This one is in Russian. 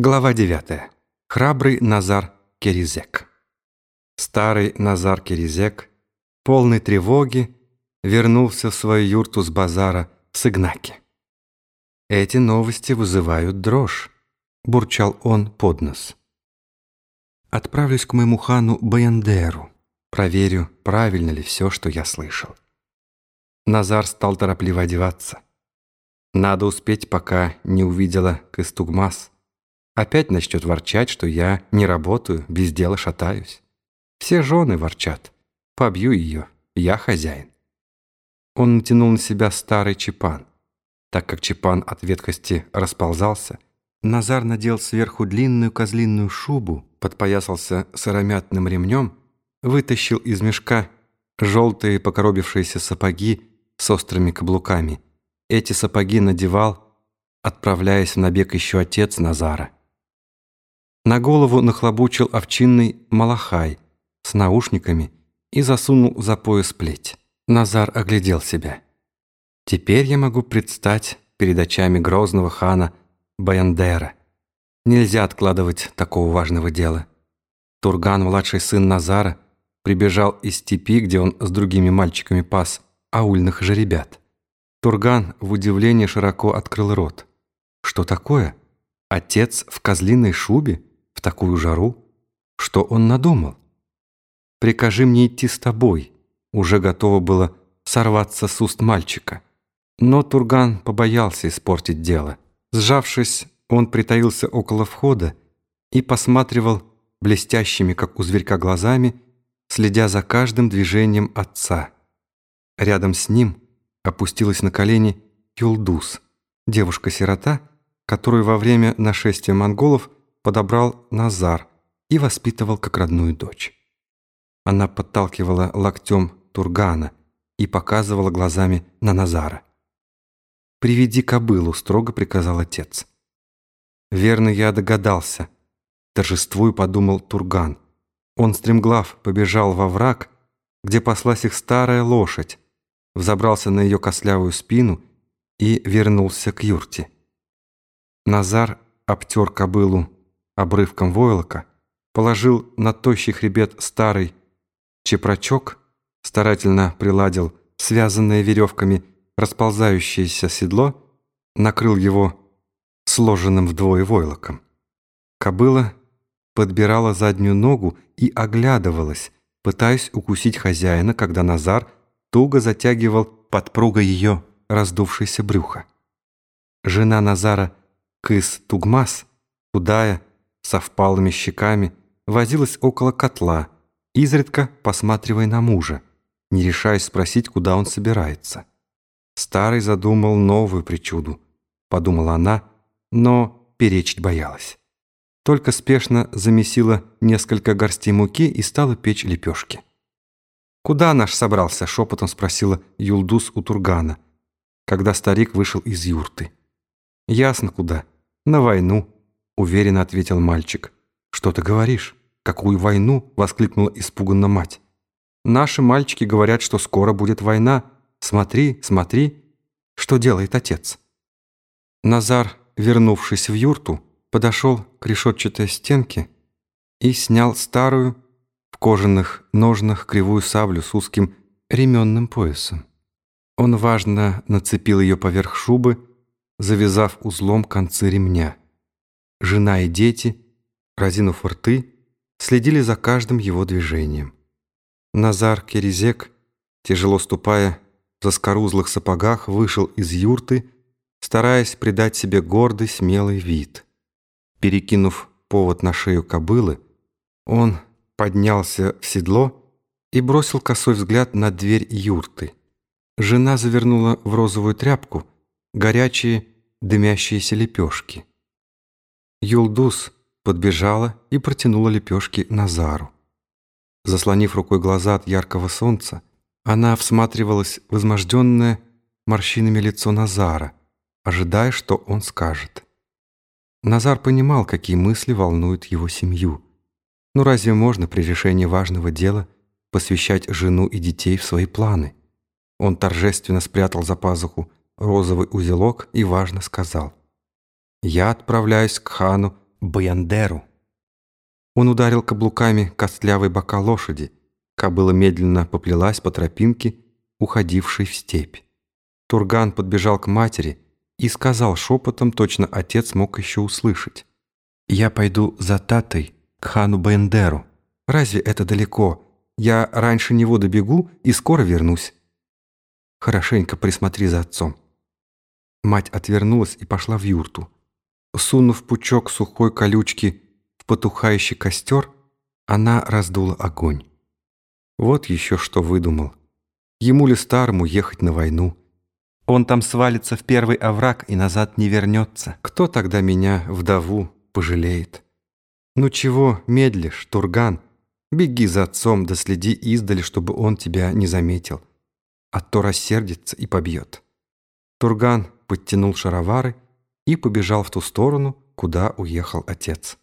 Глава 9. Храбрый Назар Керизек. Старый Назар Керизек, полный тревоги, вернулся в свою юрту с базара в Сыгнаке. «Эти новости вызывают дрожь», — бурчал он под нос. «Отправлюсь к моему хану Баяндеру, проверю, правильно ли все, что я слышал». Назар стал торопливо одеваться. «Надо успеть, пока не увидела Кыстугмас». Опять начнет ворчать, что я не работаю, без дела шатаюсь. Все жены ворчат. Побью ее, я хозяин. Он натянул на себя старый чепан. Так как чепан от ветхости расползался, Назар надел сверху длинную козлиную шубу, подпоясался сыромятным ремнем, вытащил из мешка желтые покоробившиеся сапоги с острыми каблуками. Эти сапоги надевал, отправляясь в набег еще отец Назара. На голову нахлобучил овчинный малахай с наушниками и засунул за пояс плеть. Назар оглядел себя. «Теперь я могу предстать перед очами грозного хана Баяндера. Нельзя откладывать такого важного дела». Турган, младший сын Назара, прибежал из степи, где он с другими мальчиками пас аульных жеребят. Турган в удивлении широко открыл рот. «Что такое? Отец в козлиной шубе?» В такую жару? Что он надумал? «Прикажи мне идти с тобой», уже готово было сорваться с уст мальчика. Но Турган побоялся испортить дело. Сжавшись, он притаился около входа и посматривал блестящими, как у зверька, глазами, следя за каждым движением отца. Рядом с ним опустилась на колени Юлдус, девушка-сирота, которую во время нашествия монголов подобрал Назар и воспитывал как родную дочь. Она подталкивала локтем Тургана и показывала глазами на Назара. «Приведи кобылу», — строго приказал отец. «Верно, я догадался», — торжествуй подумал Турган. Он стремглав побежал во враг, где паслась их старая лошадь, взобрался на ее кослявую спину и вернулся к юрте. Назар обтер кобылу обрывком войлока, положил на тощий хребет старый чепрочок, старательно приладил связанное веревками расползающееся седло, накрыл его сложенным вдвое войлоком. Кобыла подбирала заднюю ногу и оглядывалась, пытаясь укусить хозяина, когда Назар туго затягивал подпругой ее раздувшееся брюхо. Жена Назара, Кыс Тугмас, худая, со впалыми щеками, возилась около котла, изредка посматривая на мужа, не решаясь спросить, куда он собирается. Старый задумал новую причуду, подумала она, но перечить боялась. Только спешно замесила несколько горстей муки и стала печь лепешки. «Куда наш собрался?» — шепотом спросила Юлдус у Тургана, когда старик вышел из юрты. «Ясно куда. На войну», уверенно ответил мальчик. «Что ты говоришь? Какую войну?» — воскликнула испуганно мать. «Наши мальчики говорят, что скоро будет война. Смотри, смотри, что делает отец». Назар, вернувшись в юрту, подошел к решетчатой стенке и снял старую в кожаных ножнах кривую саблю с узким ременным поясом. Он важно нацепил ее поверх шубы, завязав узлом концы ремня. Жена и дети, разинув рты, следили за каждым его движением. Назар Керезек, тяжело ступая в заскорузлых сапогах, вышел из юрты, стараясь придать себе гордый, смелый вид. Перекинув повод на шею кобылы, он поднялся в седло и бросил косой взгляд на дверь юрты. Жена завернула в розовую тряпку горячие дымящиеся лепешки. Юлдус подбежала и протянула лепешки Назару. Заслонив рукой глаза от яркого солнца, она всматривалась в изможденное морщинами лицо Назара, ожидая, что он скажет. Назар понимал, какие мысли волнуют его семью. Но разве можно при решении важного дела посвящать жену и детей в свои планы? Он торжественно спрятал за пазуху розовый узелок и важно сказал. Я отправляюсь к хану Баяндеру. Он ударил каблуками костлявой бока лошади. Кобыла медленно поплелась по тропинке, уходившей в степь. Турган подбежал к матери и сказал шепотом, точно отец мог еще услышать. «Я пойду за Татой к хану Баяндеру. Разве это далеко? Я раньше него добегу и скоро вернусь. Хорошенько присмотри за отцом». Мать отвернулась и пошла в юрту. Сунув пучок сухой колючки в потухающий костер, она раздула огонь. Вот еще что выдумал. Ему ли старому ехать на войну? Он там свалится в первый овраг и назад не вернется. Кто тогда меня, вдову, пожалеет? Ну чего медлишь, Турган? Беги за отцом, да следи издали, чтобы он тебя не заметил. А то рассердится и побьет. Турган подтянул шаровары и побежал в ту сторону, куда уехал отец.